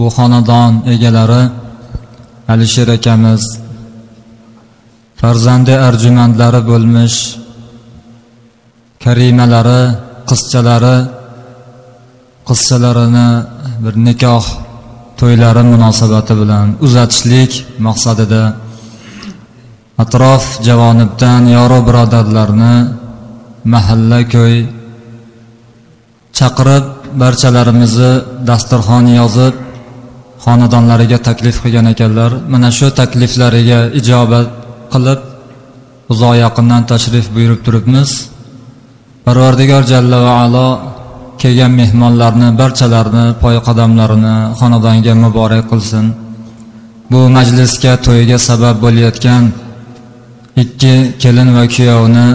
bu xonadon egalari alisher akamiz farzandi arjumandlari bo'lmish karimalari qizchalari qizchalarini bir nikoh to'ylari munosabati bilan uzatishlik maqsadida atrof javonibdan yoru birodarlarni mahalla ko'y chaqirib barchalarimizni dasturxon yozib xonadonlariga taklif qilgan ekanlar mana shu takliflariga ijobat qilib uzoq yaqindan tashrif buyurib turibmiz. Parvardigor jalla va alo kelgan mehmonlarni barchalarini poy qadamlarini xonadonga muborak qilsin. Bu majlisga to'yga sabab bo'layotgan ikki kelin va kuyovni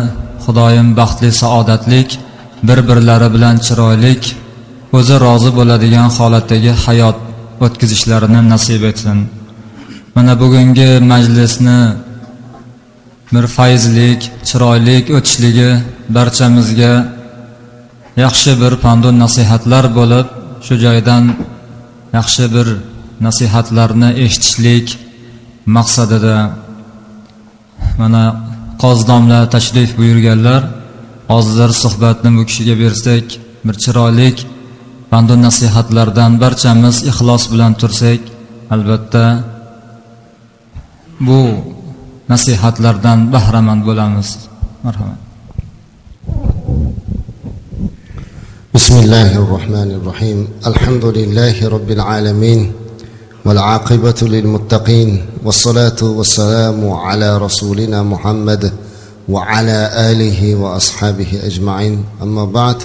xudoyim baxtli saodatlik bir birlari bilan chiroylik o'zi rozi bo'ladigan holatdagi hayot o'tkazishlarini nasib etsin. Mana bugungi majlisni bir fayzlik chiroylik o'tishligi barchamizga yaxshi bir pandu nasihatlar bo'lib shu joydan yaxshi bir nasihatlarni eshitishlik maqsadida mana qozi domla tashrif buyurganlar hozir suhbatni bu kishiga bersak bir chiroylik pandu nasihatlardan barchamiz ixlos bilan tursak albatta bu nasihatlardan bahramand bo'lamiz. Marhamat. بسم الله الرحمن الرحيم الحمد لله رب العالمين والعاقبة للمتقين والصلاة والسلام على رسولنا محمد وعلى آله وأصحابه أجمعين أما بعد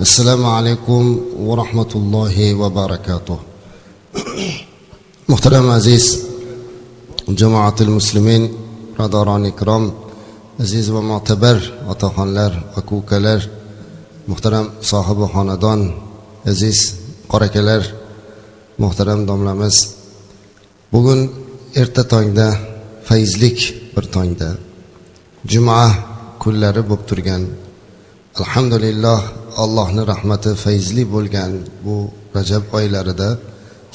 assalomu alaykum va rahmatullohi va barakatuh. Muhtaram aziz jamoatil muslimin radoroni ikrom aziz va motabar otaxonlar akukalar muhtaram sohibi xonadon aziz qorakalar muhtaram domlamiz. Bugun erta tongda fayzlik bir tongda juma kunlari bo'lib turgan alhamdulillah allohni rahmati fayzli bo'lgan bu rajab oylarida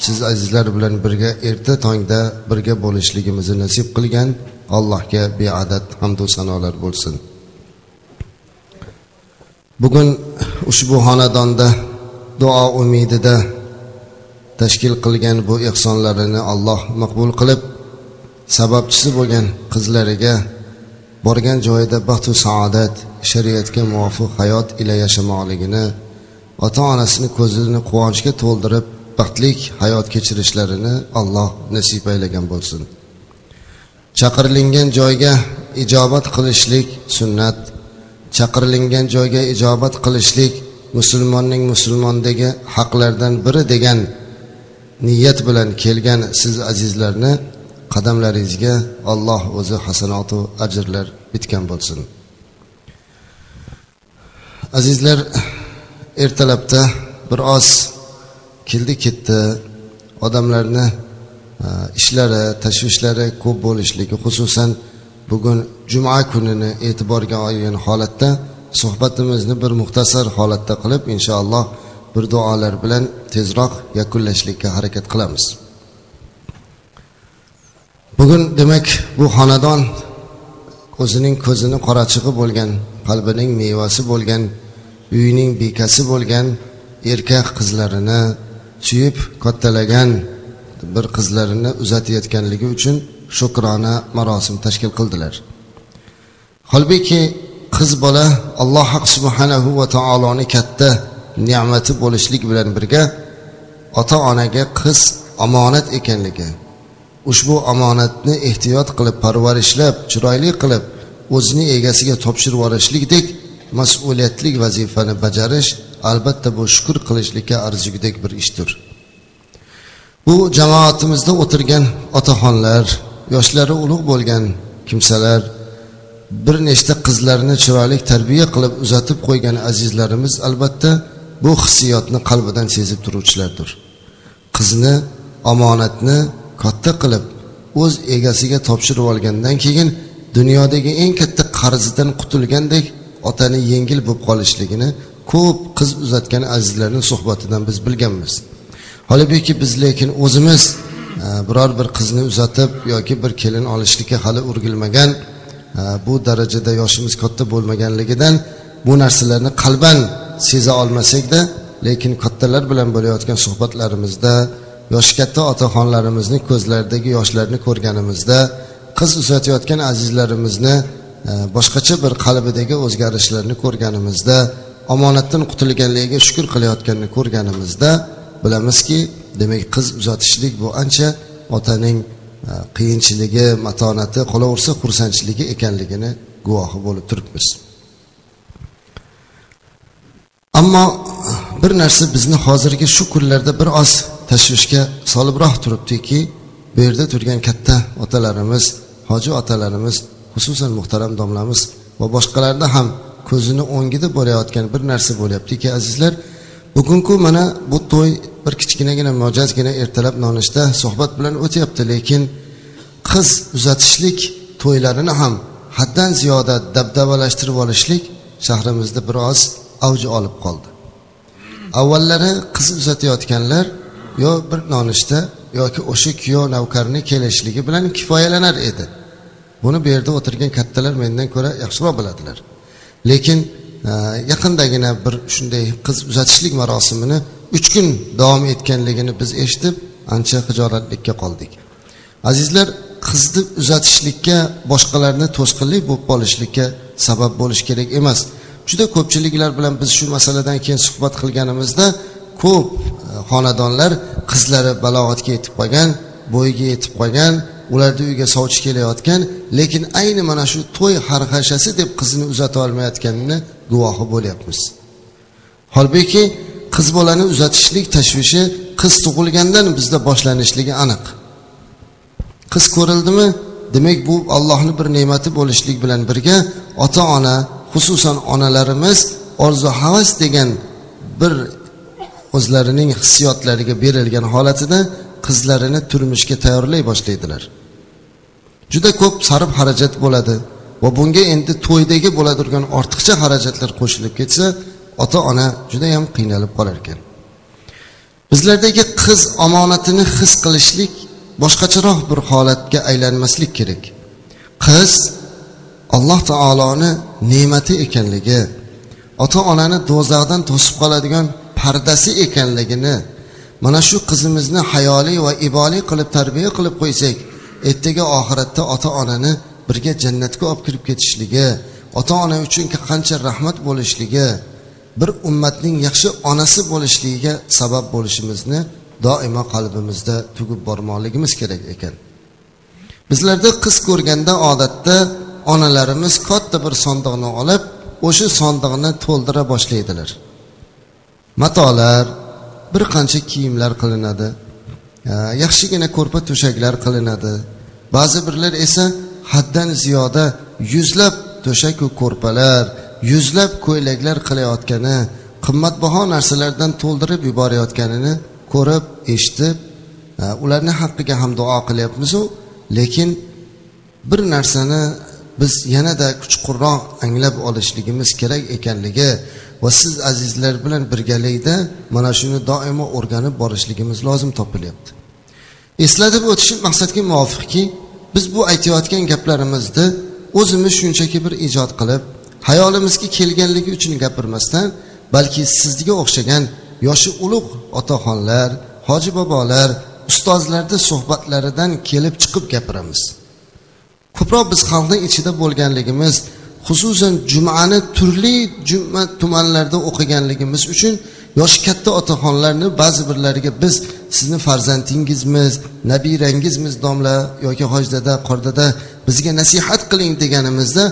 siz azizlar bilan birga erta tongda birga bo'lishligimizni nasib qilgan allohga beadad hamdu sanolar bo'lsin. Bugun ushbu xonadonda duo umidida tashkil qilgan bu ehsonlarini alloh maqbul qilib sababchisi bo'lgan qizlariga borgan joyida baxtu saodat shariatga muvofiq hayot ila yashamoqligini ota onasini ko'zini quvonchga to'ldirib baxtlik hayot kechirishlarini alloh nasib aylagan bo'lsin. Chaqirilingan joyga ijobat qilishlik sunnat chaqirilingan joyga ijobat qilishlik musulmonning musulmondagi haqlardan biri degan niyat bilan kelgan siz azizlarni qadamlaringizga alloh o'zi hasanotu ajrlar bitgan bo'lsin. Azizlar ertalabda bir oz keldi ketdi. Odamlarni e, ishlari tashvishlari ko'p bo'lishligi xususan bugun juma kunini e'tiborga olgan holatda suhbatimizni bir muxtasar holatda qilib inshaalloh bir duolar bilan tezroq yakunlashlikka harakat qilamiz. Bugun demak bu xonadon o'zining ko'zini qorachig'i bo'lgan qalbining mevasi bo'lgan uyining bekasi bo'lgan erkak qizlarini suyib kattalagan bir qizlarini uzatayotganligi uchun shukrona marosim tashkil qildilar. Holbuki qiz bola alloh haq subhanahu va taoloni katta ne'mati bo'lishlik bilan birga ota onaga qiz omonat ekanligi ushbu omonatni ehtiyot qilib parvarishlab chiroyli qilib o'zini egasiga topshirib yuborishlikdek mas'uliyatli vazifani bajarish albatta bu shukur qilishlikka arzigudek bir ishdir. Bu jamoatimizda o'tirgan otaxonlar yoshlari ulug' bo'lgan kimsalar bir nechta qizlarni chiroyli tarbiya qilib uzatib qo'ygan azizlarimiz albatta bu hissiyotni qalbidan sezib turuvchilardir. Qizni omonatni katta qilib o'z egasiga topshirib olgandan keyin dunyodagi eng katta qarzidan qutulgandek otani yengil bo'lib qolishligini ko'p qiz uzatgan azizlarning suhbatidan biz bilganmiz. Holbuki biz lekin o'zimiz e, biror bir qizni uzatib yoki bir kelin olishlikka hali urgilmagan e, bu darajada yoshimiz katta bo'lmaganligidan bu narsalarni qalban seza olmasakda lekin kattalar bilan bo'layotgan suhbatlarimizda yoshi katta otaxonlarimizni ko'zlaridagi yoshlarni ko'rganimizda qiz uzatayotgan azizlarimizni e, boshqacha bir qalbidagi o'zgarishlarni ko'rganimizda omonatdan qutulganligiga shukur qilayotganini ko'rganimizda bilamizki demak qiz uzatishlik bu ancha otaning e, qiyinchiligi matonati qolaversa xursandchiligi ekanligini guvohi bo'lib turibmiz. Ammo e, bir narsa bizni hozirgi shu kunlarda bir oz tashvishga solibroq turibdiki bu yerda turgan katta otalarimiz hoji otalarimiz xususan muhtaram domlamiz va boshqalarda ham ko'zini o'ngida bo'layotgan bir narsa bo'lyaptiki azizlar bugungi mana bu to'y bir kichkinagina mo'jazgina ertalab nonushta suhbat bilan o'tyapti lekin qiz uzatishlik to'ylarini ham haddan ziyoda dabdabalashtirib olishlik shahrimizda biroz avj olib qoldi. Avvallari qiz uzatayotganlar yo bir nonushta yoki o'sha kuyov navkarni kelishligi bilan kifoyalanar edi buni bu yerda o'tirgan kattalar mendan ko'ra yaxshiroq biladilar. Lekin e, yaqindagina bir shunday qiz uzatishlik marosimini uch kun davom etganligini biz eshitib ancha hijolatlikka qoldik. Azizlar qizni uzatishlikka boshqalarni to'sqinlik bo'lib qolishlikka sabab bo'lish kerak emas. Juda ko'pchiliklar bilan biz shu masaladan keyin suhbat qilganimizda ko'p e, xonadonlar qizlari balog'atga yetib qolgan bo'yiga yetib qolgan ularni uyiga sovchi kelayotgan lekin ayni mana shu to'y xarxashasi deb qizini uzata olmayotganini guvohi bo'lyapmiz. Holbuki qiz bolani uzatishlik tashvishi qiz tug'ilgandan bizda boshlanishligi aniq. Qiz ko'rildimi? Demak bu allohni bir ne'mati bo'lishlik bilan birga ota ona xususan onalarimiz orzu havas degan bir o'zlarining hissiyotlariga berilgan holatida qizlarini turmushga tayyorlay boshlaydilar. Juda ko'p sarf xarajat bo'ladi va bunga endi to'ydagi bo'ladigan ortiqcha xarajatlar qo'shilib ketsa ota ona judayam qiynalib qolar ekan. Bizlardagi qiz omonatini his qilishlik boshqacharoq bir holatga aylanmaslik kerak. Qiz alloh taoloni ne'mati ekanligi ota onani do'zaxdan to'sib qoladigan pardasi ekanligini mana shu qizimizni hayoliy va iboliy qilib tarbiya qilib qo'ysak ertaga oxiratda ota onani birga jannatga olib kirib ketishligi ota ona uchun qancha rahmat bo'lishligi bir ummatning yaxshi onasi bo'lishligiga sabab bo'lishimizni doimo qalbimizda tugib bormoqligimiz kerak ekan. Bizlarda qiz ko'rganda odatda onalarimiz katta bir sondiqni olib o'sha sondiqni to'ldira boshlaydilar. Matolar bir qancha kiyimlar qilinadi. Yaxshigina ko'rpa to'shaklar qilinadi. Ba'zi birlar esa haddan ziyoda yuzlab to'shaku ko'rpalar yuzlab ko'ylaklar qilayotgani qimmatbaho narsalardan to'ldirib yuborayotganini ko'rib eshitib e, ularni haqqiga ham duo qilyapmizu. Lekin bir narsani biz yanada chuqurroq anglab olishligimiz kerak ekanligi va siz azizlar bilan birgalikda mana shuni doimo o'rganib borishligimiz lozim topilyapti. Eslatib o'tish maqsadga muvofiqki biz bu aytayotgan gaplarimizni o'zimiz shunchaki bir ijod qilib hayolimizga kelganligi uchun gapirmasdan balki sizga o'xshagan yoshi ulug' otaxonlar hoji bobolar ustozlarni suhbatlaridan kelib chiqib gapiramiz. Ko'proq biz xalqni ichida bo'lganligimiz xususan jumani turli juma tumanlarda o'qiganligimiz uchun yoshi katta otaxonlarni ba'zi birlariga biz sizni farzandingizmiz nabirangizmiz domla yoki hojdada qordada bizga nasihat qiling deganimizda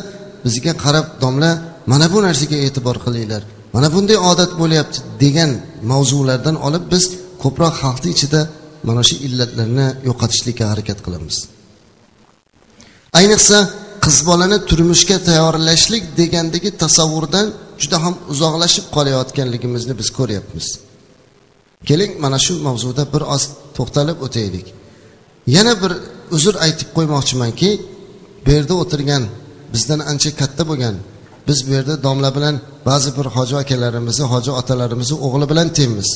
bizga qarab domla mana bu narsaga e'tibor qilinglar. Mana bunday odat bo'lyapti degan mavzulardan olib biz ko'proq xalqni ichida mana shu illatlarni yo'qotishlikka harakat qilamiz. Ayniqsa qiz bolani turmushga tayyorlashlik degandagi tasavvurdan juda ham uzoqlashib qolayotganligimizni biz ko'ryapmiz. Keling mana shu mavzuda bir oz to'xtalib o'taylik. Yana bir uzr aytib qo'ymoqchimanki bu yerda o'tirgan bizdan ancha katta bo'lgan biz bu yerda domla bilan ba'zi bir hoji akalarimizni hoji otalarimizni o'g'li bilan tengmiz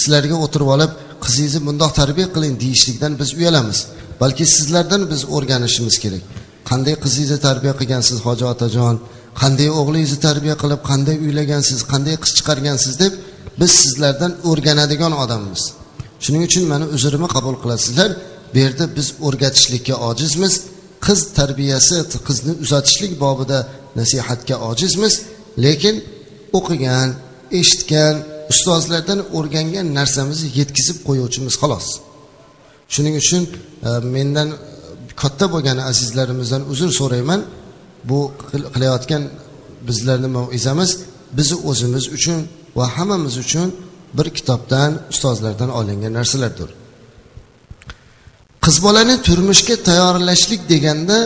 sizlarga o'tirib olib qizingizni bundoq tarbiya qiling deyishlikdan biz uyalamiz. Balki sizlardan biz o'rganishimiz kerak. Qanday qizingizni tarbiya qilgansiz hoji otajon? Qanday o'g'lingizni tarbiya qilib qanday uylagansiz qanday qiz chiqargansiz deb biz sizlardan o'rganadigan odammiz. Shuning uchun mani uzrimni qabul qilasizlar. Bu yerda biz o'rgatishlikka ojizmiz. Qiz tarbiyasi qizni uzatishlik bobida nasihatga ojizmiz. Lekin o'qigan eshitgan ustozlardan o'rgangan narsamizni yetkazib qo'yuvchimiz xolos. Shuning uchun e, mendan e, katta bo'lgan azizlarimizdan uzr so'rayman. Bu qilayotgan bizlarni maizamiz bizni o'zimiz uchun va hammamiz uchun bir kitobdan ustozlardan olingan narsalardir. Qiz bolani turmushga tayyorlashlik deganda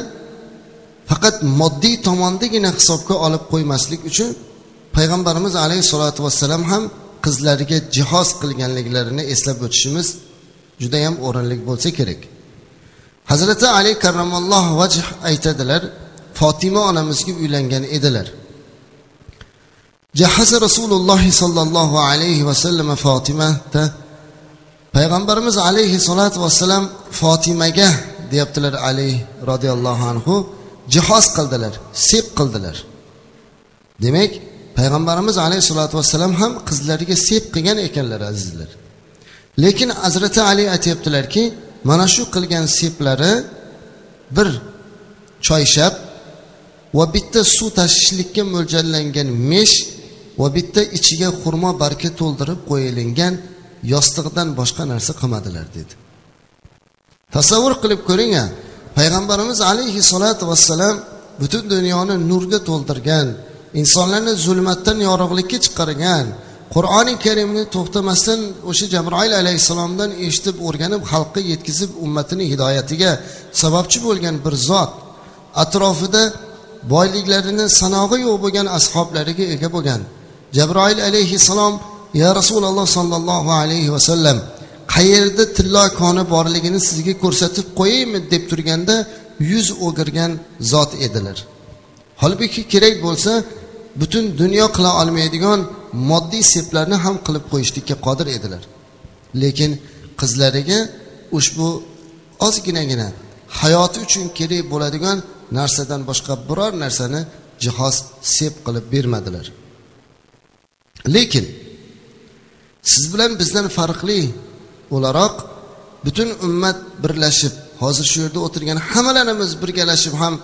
faqat moddiy tomondagina hisobga olib qo'ymaslik uchun payg'ambarimiz alayhissalotu vassalam ham qizlariga jihoz qilganliklarini eslab o'tishimiz judayam o'rinli bo'lsa kerak. Hazrati ali karramalloh vajh aytadilar fotima onamizga uylangan edilar. Jahaza rasululloh sollallohu alayhi vasallam fotimada payg'ambarimiz alayhissalotu vassalam fotimaga deyaptilar ali roziyallohu anhu jihoz qildilar sep qildilar demak payg'ambarimiz alayhissalotu vassalam ham qizlariga sep qilgan ekanlar azizlar lekin hazrati ali aytyaptilarki mana shu qilgan seplari bir choyshab va bitta suv tashishlikka mo'ljallangan mesh va bitta ichiga xurmo barka to'ldirib qo'yilgan yostiqdan boshqa narsa qilmadilar dedi. Tasavvur qilib ko'ring a payg'ambarimiz alayhissalotu vassalam butun dunyoni nurga to'ldirgan insonlarni zulmatdan yorug'likka chiqargan qur'oni karimni to'xtamasdan o'sha jabroil alayhissalomdan eshitib o'rganib xalqqa yetkazib ummatini hidoyatiga sababchi bo'lgan bir zot atrofida boyliklarini sanog'i yo'q bo'lgan ashoblariga ega bo'lgan jabroil alayhissalom ya rasululloh sollallohu alayhi vasallam qayerda tillo koni borligini sizga ko'rsatib qo'yaymi? deb turganda yuz o'girgan zot edilar. Holbuki kerak bo'lsa butun dunyo qila olmaydigan moddiy seplarni ham qilib qo'yishlikka qodir edilar. Lekin qizlariga ushbu ozginagina hayoti uchun kerak bo'ladigan narsadan boshqa biror narsani jihoz sep qilib bermadilar. Lekin siz bilan bizdan farqli o'laroq butun ummat birlashib hozir shu yerda o'tirgan hammalarimiz birgalashib ham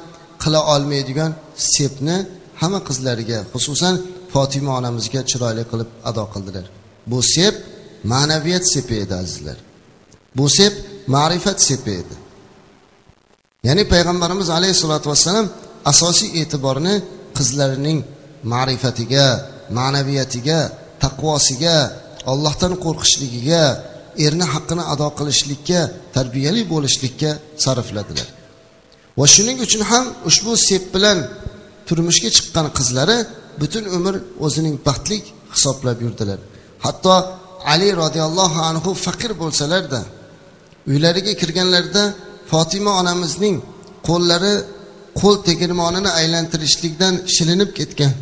qila olmaydigan sepni hamma qizlariga xususan fotima onamizga chiroyli qilib ado qildilar. Bu sep ma'naviyat sepi edi azizlar. Bu sep ma'rifat sepi edi. Ya'ni payg'ambarimiz alayhissalotu vassalam asosiy e'tiborni qizlarining ma'rifatiga ma'naviyatiga taqvosiga ollohdan qo'rqishligiga erni haqqini ado qilishlikka tarbiyali bo'lishlikka sarfladilar. Va shuning uchun ham ushbu sep bilan turmushga chiqqan qizlari butun umr o'zining baxtlik hisoblab yurdilar. Hatto ali roziyallohu anhu faqir bo'lsalarda uylariga kirganlarida fotima onamizning qo'llari qo'l tegirmonini aylantirishlikdan shilinib ketgan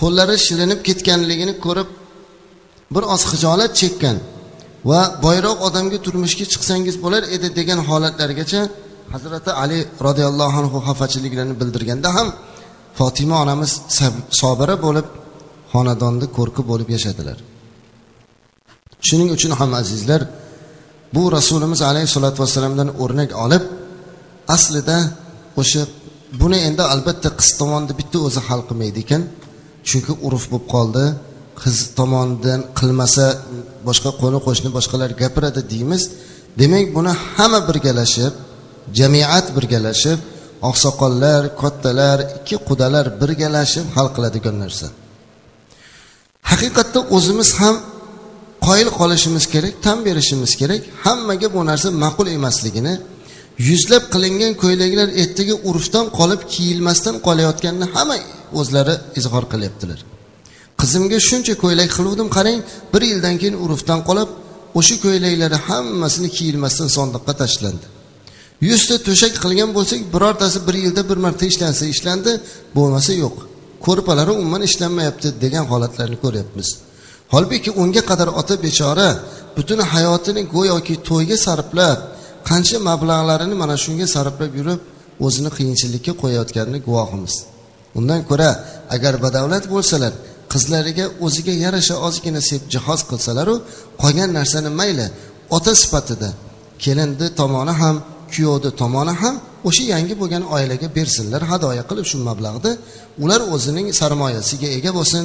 qo'llari shilinib ketganligini ko'rib bir oz hijolat chekkan va boyroq odamga turmushga chiqsangiz bo'lar edi degan holatlargacha hazrati ali roziyallohu anhu xafachiliklarini bildirganda ham fotima onamiz sobira bo'lib xonadonda ko'rki bo'lib yashadilar. Shuning uchun ham azizlar bu rasulimiz alayhissalotu vassalamdan o'rnak olib aslida o'sha buni endi albatta qiz tomonni bitta o'zi hal qilmaydi ekan. Chunki urf bo'lib qoldi. Qiz tomonidan qilmasa boshqa qo'ni qo'shni boshqalar gapiradi deymiz. Demak buni hamma birgalashib jamiyat birgalashib oqsoqollar kattalar ikki qudalar birgalashib hal qiladigan narsa. Haqiqatda o'zimiz ham qoyil qolishimiz kerak tan berishimiz kerak. Hammaga bu narsa ma'qul emasligini yuzlab qilingan ko'ylaklar ertaga urfdan qolib kiyilmasdan qolayotganini hamma o'zlari izhor qilyaptilar. Qizimga shuncha ko'ylak qiluvdim qarang bir yildan keyin urfdan qolib o'sha ko'ylaklari hammasini kiyilmasdan sondiqqa tashlandi. Yuzta to'shak qilgan bo'lsak birortasi bir yilda bir marta ishlansa ishlandi bo'lmasa yo'q. Ko'rpalari umuman ishlanmayapti degan holatlarni ko'ryapmiz. Holbuki unga qadar ota bechora butun hayotini go'yoki to'yga sarflab qancha mablag'larini mana shunga sarflab yurib o'zini qiyinchilikka qo'yayotganini guvohimiz. Undan ko'ra agar badavlat bo'lsalar qizlariga o'ziga yarasha ozgina sep jihoz qilsalaru qolgan narsani mayli ota sifatida kelinni tomoni ham kuyovni tomoni ham o'sha yangi bo'lgan oilaga bersinlar hadoya qilib shu mablag'ni ular o'zining sarmoyasiga ega bo'lsin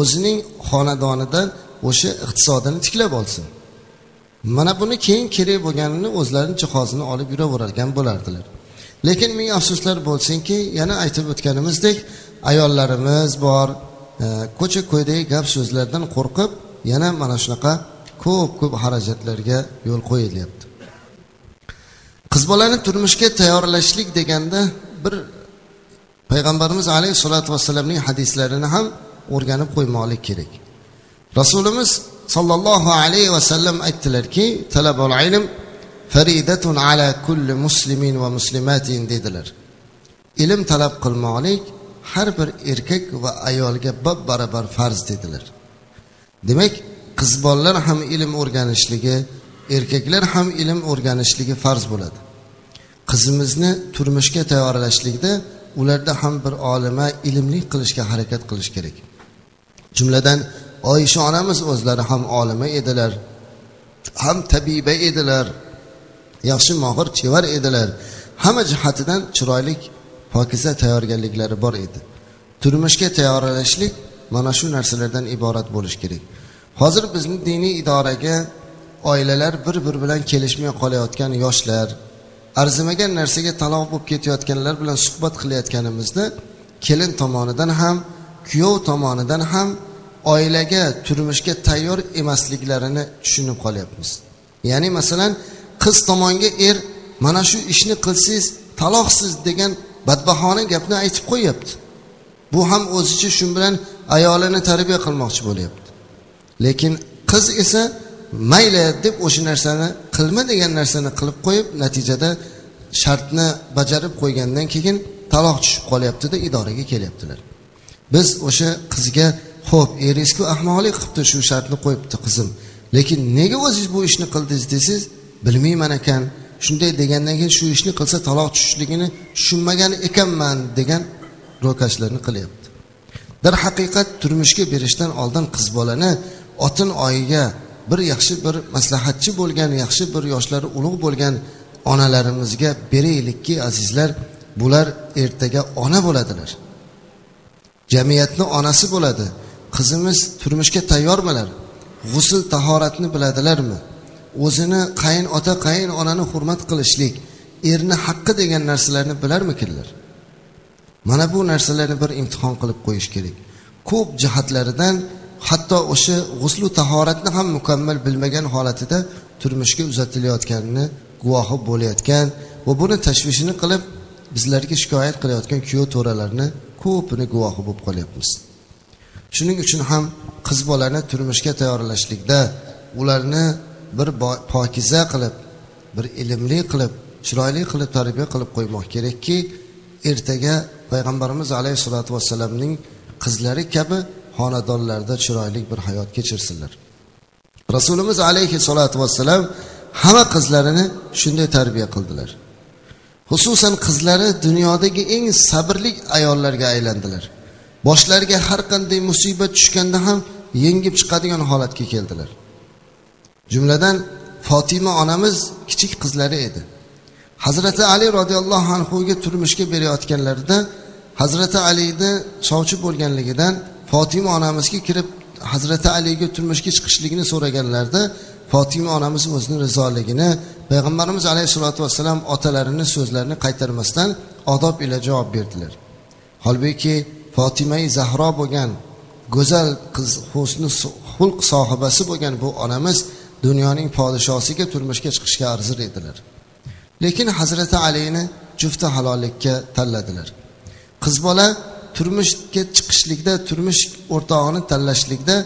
o'zining xonadonidan o'sha iqtisodini tiklab olsin. Mana buni keyin kerak bo'lganini o'zlarini jihozini olib yuraverarkan bo'lardilar. Lekin ming afsuslar bo'lsinki yana aytib o'tganimizdek ayollarimiz bor e, ko'cha ko'ydagi gap so'zlardan qo'rqib yana mana shunaqa ko'p ko'p xarajatlarga yo'l qo'yilyapti. Qiz bolani turmushga tayyorlashlik deganda bir payg'ambarimiz alayhissalotu vassalamning hadislarini ham o'rganib qo'ymoqlik kerak. Rasulimiz sollallohu alayhi vasallam aytdilarki talabul ilm faridatun ala kulli muslimin va muslimatin dedilar. Ilm talab qilmoqlik har bir erkak va ayolga bab barobar farz dedilar. Demak qiz bolalar ham ilm o'rganishligi erkaklar ham ilm o'rganishligi farz bo'ladi. Qizimizni turmushga tayyorlashlikda ularda ham bir olima ilmli qilishga harakat qilish kerak. Jumladan oysha onamiz o'zlari ham olima edilar ham tabiba edilar yaxshi mohir chevar edilar. Hamma jihatidan chiroyli pokiza tayyorgarliklari bor edi. Turmushga tayyorlashlik mana shu narsalardan iborat bo'lishi kerak. Hozir bizni diniy idoraga oilalar bir biri bilan kelishmay qolayotgan yoshlar arzimagan narsaga taloq bo'lib ketayotganlar bilan suhbat qilayotganimizda kelin tomonidan ham kuyov tomonidan ham oilaga turmushga tayyor emasliklarini tushunib qolyapmiz. Ya'ni masalan qiz tomonga er mana shu ishni qilsangiz taloqsiz degan badbahona gapni aytib qo'yyapti. Bu ham o'zicha shu bilan ayolini tarbiya qilmoqchi bo'lyapti. Lekin qiz esa mayli deb o'sha narsani qilma degan narsani qilib qo'yib natijada shartni bajarib qo'ygandan keyin taloq tushib qolyaptida idoraga kelyaptilar. Biz o'sha qizga ho'p eringizku ahmoqlik qilibdi shu shartni qo'yibdi qizim. Lekin nega o'zingiz bu ishni qildingiz desangiz bilmayman ekan. Shunday degandan keyin shu ishni qilsa taloq tushishligini tushunmagan ekanman degan ro'kachlarni qilyapti. Darhaqiqat turmushga berishdan oldin qiz bolani otin oyiga bir yaxshi bir maslahatchi bo'lgan yaxshi bir yoshlari ulug' bo'lgan onalarimizga beraylikki azizlar bular ertaga ona bo'ladilar. Jamiyatni onasi bo'ladi. Qizimiz turmushga tayyormilar. G'usul tahoratni biladilarmi? O'zini qayin ota qayin onani hurmat qilishlik erni haqqi degan narsalarni bilarmikinlar? Mana bu narsalarni bir imtihon qilib qo'yish kerak. Ko'p jihatlaridan hatto o'sha g'uslu tahoratni ham mukammal bilmagan holatida turmushga uzatilayotganini guvohi bo'layotgan va buni tashvishini qilib bizlarga shikoyat qilayotgan kuyov to'ralarni ko'pini guvohi bo'lib qolyapmiz. Shuning uchun ham qiz bolani turmushga tayyorlashlikda ularni bir pokiza qilib bir ilmli qilib chiroyli qilib tarbiya qilib qo'ymoq kerakki ertaga payg'ambarimiz alayhissalotu vassalamning qizlari kabi xonadonlarda chiroyli bir hayot kechirsinlar. Rasulimiz alayhissalotu vassalam hamma qizlarini shunday tarbiya qildilar. Xususan qizlari dunyodagi eng sabrli ayollarga aylandilar. Boshlariga har qanday musibat tushganda ham yengib chiqadigan holatga keldilar. Jumladan fotima onamiz kichik qizlari edi. Hazrati ali roziyallohu anhuga turmushga berayotganlarida hazrati alini sovchi bo'lganligidan fotima onamizga kirib hazrati aliga turmushga chiqishligini so'raganlarida fotima onamiz o'zini rizoligini payg'ambarimiz alayhissalotu vassalam otalarini so'zlarini qaytarmasdan odob ila javob berdilar. Holbuki fotimai zahro bo'lgan go'zal qiz husni xulq sohibasi bo'lgan bu onamiz dunyoning podshosiga turmushga chiqishga arzir edilar. Lekin hazrati alini jufti halollikka tanladilar qiz bola turmushga chiqishlikda turmush o'rtog'ini tanlashlikda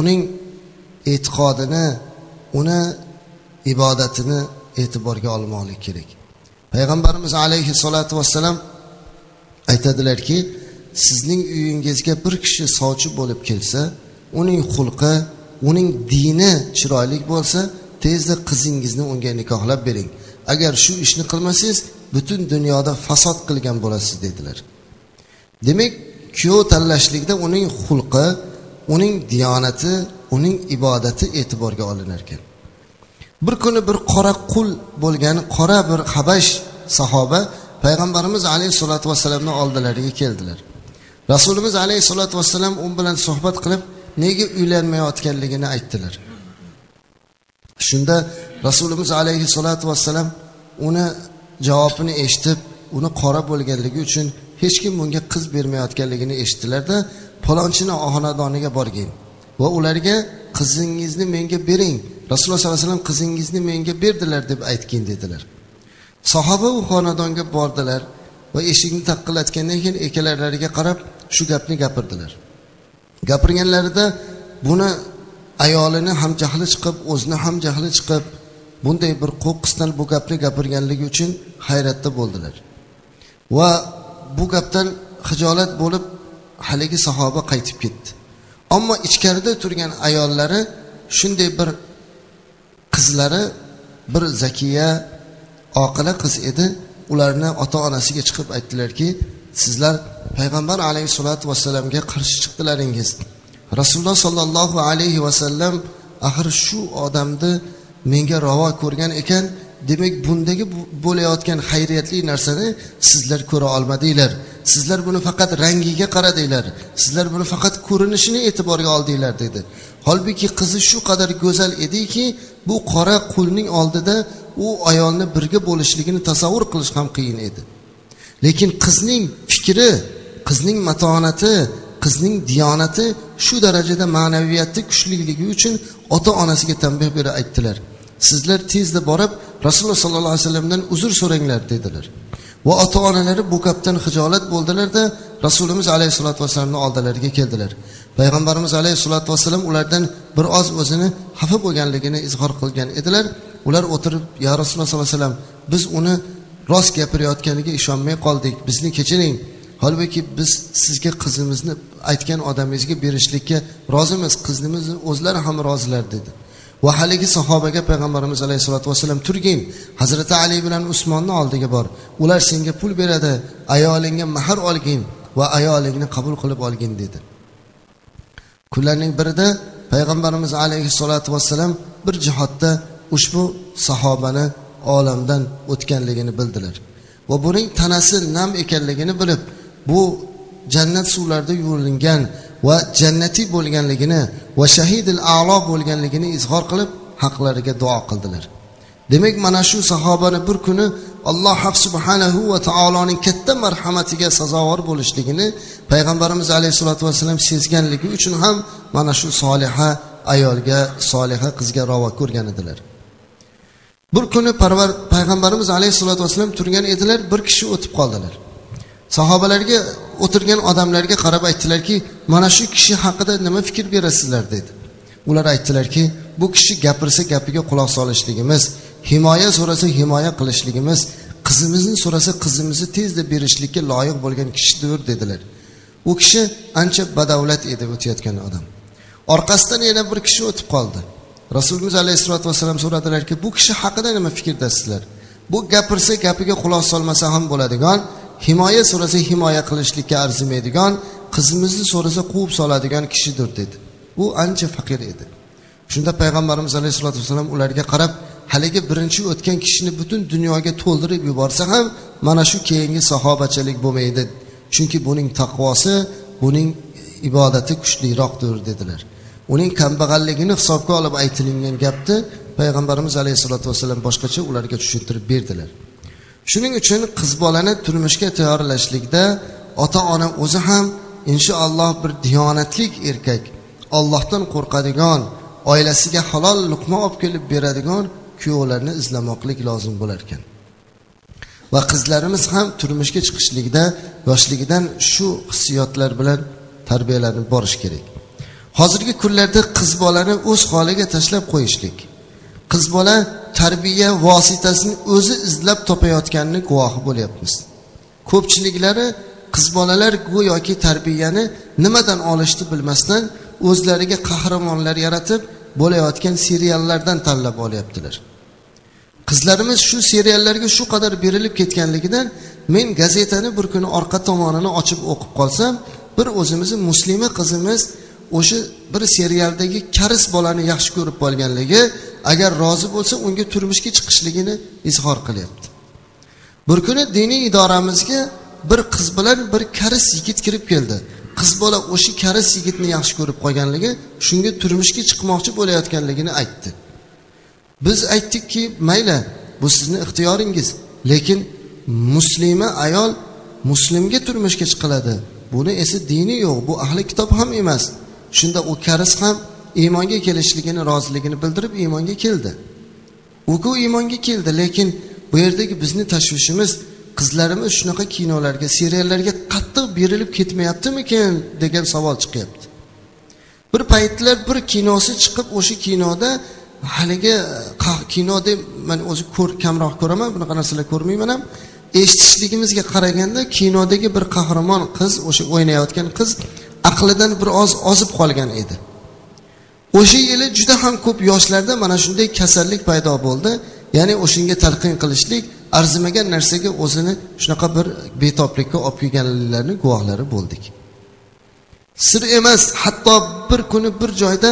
uning e'tiqodini uni ibodatini e'tiborga olmoqlik kerak. Payg'ambarimiz alayhissalotu vassalam aytadilarki sizning uyingizga bir kishi sovchi bo'lib kelsa uning xulqi uning dini chiroyli bo'lsa tezda qizingizni unga nikohlab bering. Agar shu ishni qilmasangiz butun dunyoda fasod qilgan bo'lasiz dedilar. Demak kuyov tanlashlikda uning xulqi uning diyonati uning ibodati e'tiborga olinar ekan bir kuni bir qora qul bo'lgan qora bir habash sahoba payg'ambarimiz alayhissalotu vassalamni oldilariga keldilar. Rasulimiz alayhissalotu vassalam u bilan suhbat qilib nega uylanmayotganligini aytdilar. Shunda rasulimiz alayhissalotu vassalam uni javobini eshitib uni qora bo'lganligi uchun hech kim bunga qiz bermayotganligini eshitdilarda palonchini xonadoniga borgin va ularga qizingizni menga bering rasululloh sollallohu alayhi vasallam qizingizni menga berdilar deb aytgin dedilar. Sahoba u xonadonga bordilar va eshikni taqillatgandan keyin ekalariga qarab shu gapni gapirdilar. Gapirganlarida buni ayolini ham jahli chiqib o'zini ham jahli chiqib bunday bir qo'qqisdan bu gapni gapirganligi uchun hayratda bo'ldilar. Va bu gapdan hijolat bo'lib haligi sahoba qaytib ketdi. Ammo ichkarida turgan ayollari shunday bir qizlari bir zakiya oqila qiz edi. Ularni ota onasiga chiqib aytdilarki sizlar payg'ambar alayhissalotu vassalamga qarshi chiqdilaringiz. Rasululloh sollallohu alayhi vasallam axir shu odamni menga ravo ko'rgan ekan demak bundagi bo'layotgan xayriyatli narsani sizlar ko'ra olmadinglar. Sizlar buni faqat rangiga qaradinglar. Sizlar buni faqat ko'rinishini e'tiborga oldinglar dedi. Holbuki qizi shu qadar go'zal ediki bu qora qulning oldida u ayolni birga bo'lishligini tasavvur qilish ham qiyin edi. Lekin qizning fikri qizning matonati qizning diyonati shu darajada ma'naviyati kuchliligi uchun ota onasiga tanbeh berib aytdilar. Sizlar tezda borib rasululloh sollallohu alayhi vasallamdan uzr so'ranglar dedilar. Va ota onalari bu gapdan hijolat bo'ldilarda rasulimiz alayhissalotu vassalamni oldilariga keldilar. Payg'ambarimiz alayhissalotu vassalam ulardan bir oz o'zini xafa bo'lganligini izhor qilgan edilar. Ular o'tirib ya rasululloh sollallohu alayhi vasallam biz uni rost gapirayotganiga ishonmay qoldik. Bizni kechiring. Holbuki biz sizga qizimizni aytgan odamingizga berishlikka rozimiz. Qizimizni o'zlari ham rozilar dedi. Va haligi sahobaga payg'ambarimiz alayhissalotu vassalam turgin hazrati ali bilan usmonni oldiga bor. Ular senga pul beradi. Ayolingga mahar olgin va ayolingni qabul qilib olgin dedi. Kunlarning birida payg'ambarimiz alayhissalotu vassalam bir jihatda ushbu sahobani olamdan o'tganligini bildilar. Va buning tanasi nam ekanligini bilib bu jannat suvlarida yuvilingan va jannatiy bo'lganligini va shahidil alo bo'lganligini izhor qilib haqlariga duo qildilar. Demak mana shu sahobani bir kuni alloh haq subhanahu va taoloning katta marhamatiga sazovor bo'lishligini payg'ambarimiz alayhissalotu vassalam sezganligi uchun ham mana shu soliha ayolga soliha qizga ravo ko'rgan edilar. Bir kuni parvar payg'ambarimiz alayhissalotu vassalam turgan edilar bir kishi o'tib qoldilar. Sahobalarga o'tirgan odamlarga qarab aytdilarki mana shu kishi haqida nima fikr berasizlar? dedi. Ular aytdilarki bu kishi gapirsa gapiga quloq solishligimiz himoya so'rasa himoya qilishligimiz qizimizni so'rasa qizimizni tezda berishlikka loyiq bo'lgan kishidir dedilar. U kishi ancha badavlat edi o'tayotgan odam. Orqasidan yana bir kishi o'tib qoldi. Rasulimiz alayhissalotu vassalam so'radilarki bu kishi haqida nima fikrdasizlar bu gapirsa gapiga quloq solmasa ham bo'ladigan himoya so'rasa himoya qilishlikka arzimaydigan qizimizni so'rasa quvib soladigan kishidir dedi. U ancha faqir edi. Shunda payg'ambarimiz alayhissalotu vassalam ularga qarab haligi birinchi o'tgan kishini butun dunyoga to'ldirib yuborsa ham mana shu keyingi sahobachalik bo'lmaydi. Chunki buning taqvosi buning ibodati kuchliroqdir dedilar. Uning kambag'alligini hisobga olib aytilingan gapni payg'ambarimiz alayhissalotu vassalam boshqacha ularga tushuntirib berdilar. Shuning uchun qiz bolani turmushga tayyorlashlikda ota ona o'zi ham inshaalloh bir diyonatlik erkak ollohdan qo'rqadigan oilasiga halol luqma olib kelib beradigan kuyovlarni izlamoqlik lozim bo'lar ekan va qizlarimiz ham turmushga chiqishlikda yoshligidan shu hissiyotlar bilan tarbiyalanib borish kerak. Hozirgi kunlarda qiz bolani o'z holiga tashlab qo'yishlik. Qiz bola tarbiya vositasini o'zi izlab topayotganini guvohi bo'lyapmiz. Ko'pchiliklari qiz bolalar go'yoki tarbiyani nimadan olishni bilmasdan o'zlariga qahramonlar yaratib bo'layotgan seriallardan tanlab olyaptilar. Qizlarimiz shu seriallarga shu qadar berilib ketganligidan men gazetani bir kuni orqa tomonini ochib o'qib qolsam bir o'zimizni muslima qizimiz o'sha bir serialdagi karis bolani yaxshi ko'rib qolganligi agar rozi bo'lsa unga turmushga chiqishligini izhor qilyapti. Bir kuni diniy idoramizga bir qiz bilan bir karis yigit kirib keldi. Qiz bola o'sha karis yigitni yaxshi ko'rib qolganligi shunga turmushga chiqmoqchi bo'layotganligini aytdi. Biz aytdikki mayli bu sizni ixtiyoringiz lekin muslima ayol muslimga turmushga chiqiladi. Buni esa dini yo'q bu ahli kitob ham emas. Shunda u karis ham iymonga kelishligini roziligini bildirib iymonga keldi. U ku iymonga keldi lekin bu yerdagi bizni tashvishimiz qizlarimiz shunaqa kinolarga seriallarga qattiq berilib ketmayaptimikin degan savol chiqyapti. Bir paytlar bir kinosi chiqib o'sha kinoda haligi e, kino deb man o'zi kamroq ko'raman bunaqa narsalar ko'rmayman ham. Eshitishligimizga qaraganda kinodagi bir qahramon qiz o'sha o'ynayotgan qiz aqlidan bir oz ozib qolgan edi. O'sha yili juda ham ko'p yoshlarda mana shunday kasallik paydo bo'ldi. Ya'ni o'shanga talqin qilishlik arzimagan narsaga o'zini shunaqa bir betoblikka olib kelganliklarini guvohlari bo'ldik. Sir emas hatto bir kuni bir joyda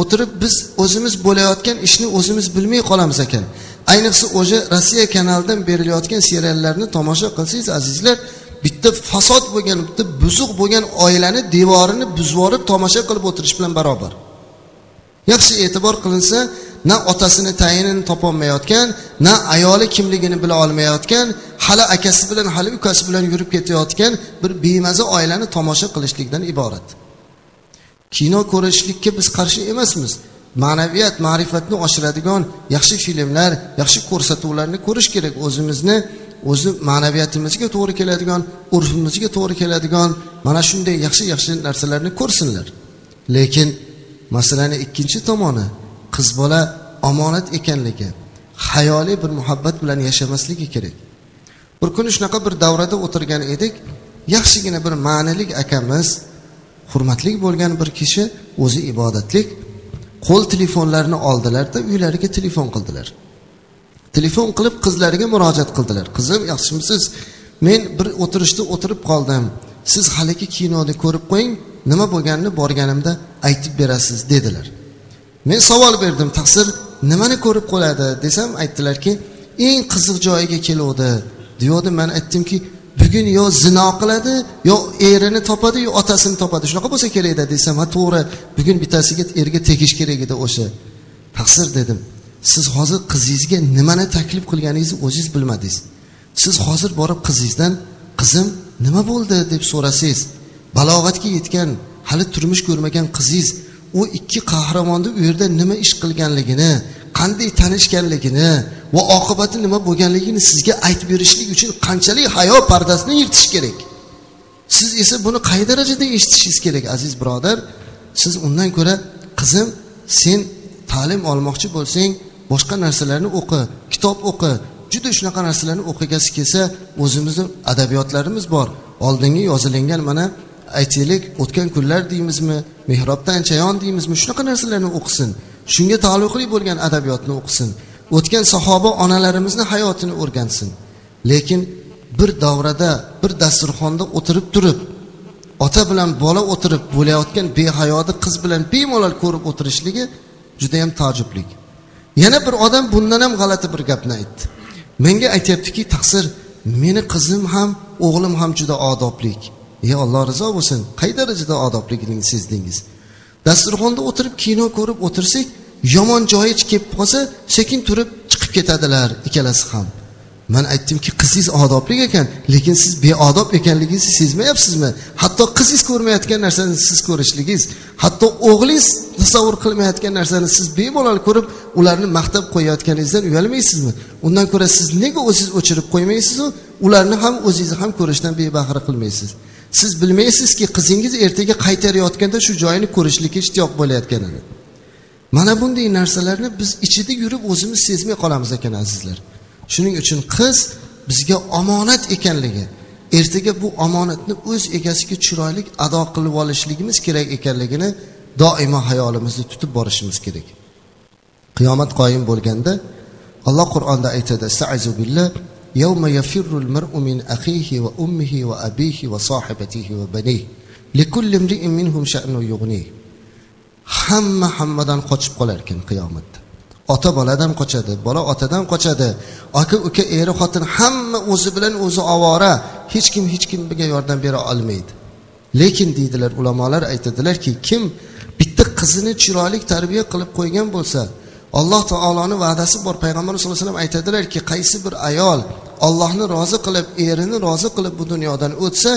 o'tirib biz o'zimiz bo'layotgan ishni o'zimiz bilmay qolamiz ekan. Ayniqsa o'sha rossiya kanalidan berilayotgan seriallarni tomosha qilsangiz azizlar bitta fasod bo'lgan bitta buzuq bo'lgan oilani devorini buzib tomosha qilib o'tirish bilan barobar. Yaxshi e'tibor qilinsa na otasini tayinini topolmayotgan na ayoli kimligini bila olmayotgan hali akasi bilan hali ukasi bilan yurib ketayotgan bir bemaza oilani tomosha qilishlikdan iborat. Kino ko'rishlikka biz qarshi emasmiz. Ma'naviyat ma'rifatni oshiradigan yaxshi filmlar yaxshi ko'rsatuvlarni ko'rish kerak o'zimizni. O'zi ma'naviyatimizga to'g'ri keladigan urfimizga to'g'ri keladigan mana shunday yaxshi yaxshi narsalarni ko'rsinlar. Lekin masalani ikkinchi tomoni qiz bola omonat ekanligi hayoliy bir muhabbat bilan yashamasligi kerak. Bir kuni shunaqa bir davrada o'tirgan edik yaxshigina bir ma'nilik akamiz hurmatli bo'lgan bir kishi o'zi ibodatlik qo'l telefonlarini oldilarda uylariga telefon qildilar. Telefon qilib qizlariga murojaat qildilar. Qizim yaxshimisiz? Men bir o'tirishda o'tirib qoldim. Siz haligi kinoni ko'rib qo'ying nima bo'lganini borganimda aytib berasiz dedilar. Men savol berdim taqsir nimani ko'rib qoladi desam aytdilarki eng qiziq joyiga keluvdi. Deyavdi man aytdimki bugun yo zino qiladi yo erini topadi yo otasini topadi. Shunaqa bo'lsa kerakda desam ha to'g'ri bugun bittasiga erga tegish kerak edi o'sha. Taqsir dedim. Siz hozir qizingizga nimani taklif qilganingizni o'zingiz bilmadingiz. Siz hozir borib qizingizdan qizim nima bo'ldi? deb so'rasangiz balog'atga yetgan hali turmush ko'rmagan qizingiz u ikki qahramonni u yerda nima ish qilganligini qanday tanishganligini va oqibati nima bo'lganligini sizga aytib berishlik uchun qanchalik hayo pardasini yirtish kerak? Siz esa buni qay darajada eshitishingiz kerak aziz birodar? Siz undan ko'ra qizim sen ta'lim olmoqchi bo'lsang boshqa narsalarni o'qi kitob o'qi. Juda shunaqa narsalarni o'qigasi kelsa o'zimizni adabiyotlarimiz bor. Oldingi yozilingan mana aytaylik o'tgan kunlar deymizmi mehrobdan chayon deymizmi shunaqa narsalarni o'qisin. Shunga taalluqli bo'lgan adabiyotni o'qisin. O'tgan sahoba onalarimizni hayotini o'rgansin. Lekin bir davrada bir dasturxonda o'tirib turib ota bilan bola o'tirib bo'layotgan behayoni qiz bilan bemalol ko'rib o'tirishligi judayam taajublik yana bir odam bundan ham g'alati bir gapni aytdi. Menga aytyaptiki taqsir meni qizim ham o'g'lim ham juda odoblik. Ey alloh rizo bo'lsin qay darajada odobligini sezdingiz? Dasturxonda o'tirib kino ko'rib o'tirsak yomon joyi kelib qolsa sekin turib chiqib ketadilar ikkalasi ham. Man aytdimki qizingiz odobli ekan lekin siz beodob ekanligingizni sezmayapsizmi? Hatto qizingiz ko'rmayotgan narsani siz ko'rishligingiz hatto o'g'lingiz tasavvur qilmayotgan narsani siz bemalol ko'rib ularni maqtab qo'yayotganingizdan uyalmaysizmi? Undan ko'ra siz nega o'zingiz o'chirib qo'ymaysizu? Ularni ham o'zingizni ham ko'rishdan bebahra qilmaysiz. Siz bilmaysizki qizingiz ertaga qaytarayotganda shu joyini ko'rishlikka ishtiyoq bo'layotganini mana bunday narsalarni biz ichida yurib o'zimiz sezmay qolamiz ekan azizlar. shuning uchun qiz bizga omonat ekanligi ertaga bu omonatni o'z egasiga chiroyli ado qilib olishligimiz kerak ekanligini doimo hayolimizni tutib borishimiz kerak qiyomat qoyim bo'lganda alloh qur'onda aytadi astaizu billah يوم يفر المرء من أخيه وأمه وأبيه وصاحبته وبنيه لكل امرئ منهم شأن يغنيه hamma hammadan qochib qolar ekan qiyomatda Ota boladan qochadi bola otadan qochadi. Aka uka eri xotin hamma o'zi bilan o'zi ovora hech kim hech kimga yordam bera olmaydi. Lekin deydilar ulamolar aytadilarki kim bitta qizini chiroyli tarbiya qilib qo'ygan bo'lsa alloh taoloni va'dasi bor. Payg'ambar sallallohu alayhi vasallam aytadilarki qaysi bir ayol ollohni rozi qilib erini rozi qilib bu dunyodan o'tsa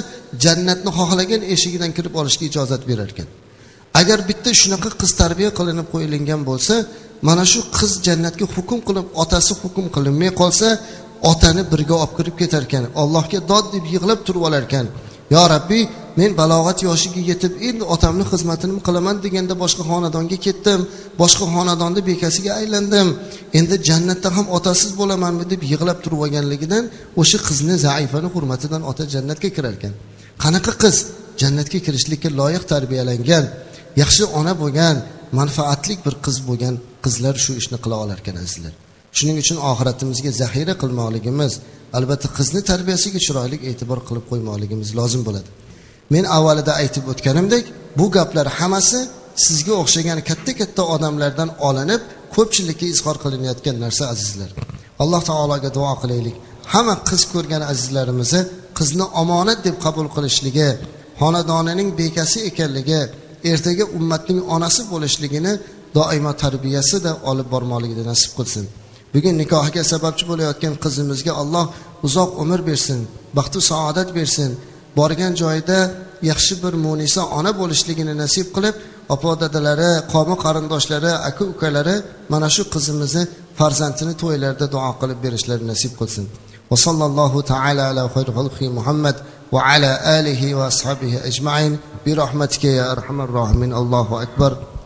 jannatni xohlagan eshigidan kirib olishga ijozat berar ekan agar bitta shunaqa qiz tarbiya qilinib qo'yilgan bo'lsa mana shu qiz jannatga hukm qilib otasi hukm qilinmay qolsa otani birga olib kirib ketar ekan. Allohga dod deb yig'lab turib olar ekan. Yo rabbiy men balog'at yoshiga yetib endi otamni xizmatini qilaman deganda boshqa xonadonga ketdim. Boshqa xonadonni bekasiga aylandim. Endi jannatda ham otasiz bo'lamanmi? deb yig'lab turib olganligidan o'sha qizni zaifani hurmatidan ota jannatga kirar ekan. Qanaqa qiz? Jannatga kirishlikka loyiq tarbiyalangan yaxshi ona bo'lgan manfaatlik bir qiz bo'lgan. Qizlar shu ishni qila olar ekan azizlar. Shuning uchun oxiratimizga zaxira qilmoqligimiz albatta qizni tarbiyasiga chiroyli e'tibor qilib qo'ymoqligimiz lozim bo'ladi. Men avvalida aytib o'tganimdek bu gaplar hammasi sizga o'xshagan katta katta odamlardan olinib ko'pchilikka izhor qilinayotgan narsa azizlar. Alloh taologa duo qilaylik. Hamma qiz ko'rgan azizlarimizni qizni omonat deb qabul qilishligi xonadonining bekasi ekanligi ertaga ummatning onasi bo'lishligini doimo tarbiyasida olib bormoqligini nasib qilsin. Bugun nikohga sababchi bo'layotgan qizimizga alloh uzoq umr bersin baxtu saodat bersin. Borgan joyida yaxshi bir munisa ona bo'lishligini nasib qilib opa dadalari qomi qarindoshlari aka ukalari mana shu qizimizni farzandini to'ylarda duo qilib berishlari nasib qilsin. Vasallallohu taala ala xayr xalqi muhammad va ala alihi va ashabihi ajmain. Bi rahmatika ya arhamar rohimin allohu akbar.